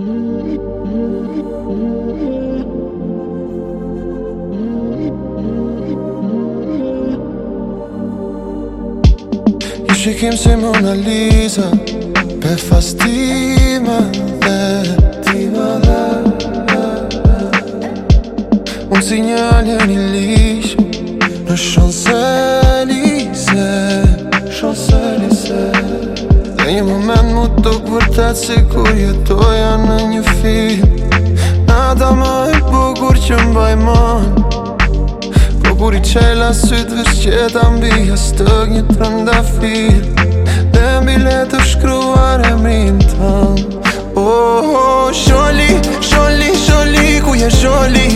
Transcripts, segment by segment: Një shikim si Mona Lisa Pe fastime dhe Tima dhe Unë si një alien i lish Në shonë se vetë si kur jetoja në një film Nata më e bukur që mbaj man Po kur i qela sytë vështjeta mbi jastëg një të rënda fil Dhe mbi le të shkruar e mrin tëm Oh, oh, sholi, sholi, sholi, ku je sholi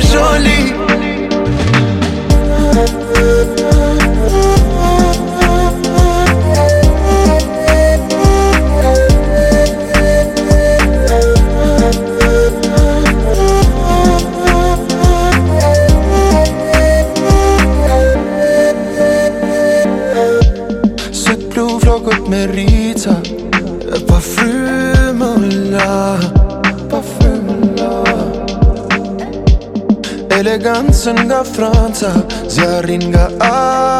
est jolie. Sødt blue flokket Rita Parfume la Parfume Elegancën nga Franca Zjarin nga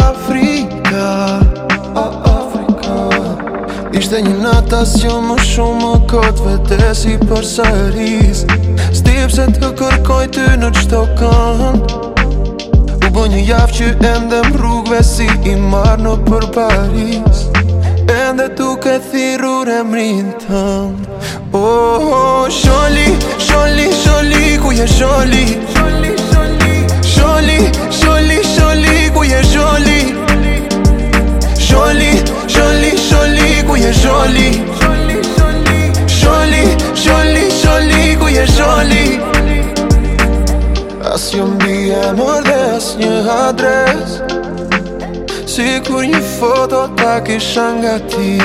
Afrika Afrika Ishte një natas jo më shumë më kotve Vete si për sëris Stip se të kërkoj ty në qëto kënd U bo një jafë që ende më rrugve Si i marë në për Paris Ende duke thirur e mrin tënd oh, oh, oh, sholi, sholi, sholi Ku je sholi Si kur një foto ta kisha nga ti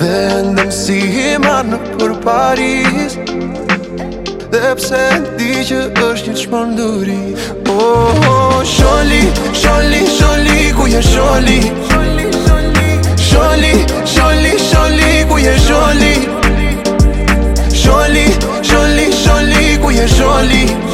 Dhe ndëm si i marë në për Paris Dhe pse në që është një shpanduri oh, oh, oh, sholi, sholi, sholi, ku je sholi Sholi, sholi, sholi, ku je sholi Sholi, sholi, sholi, ku je sholi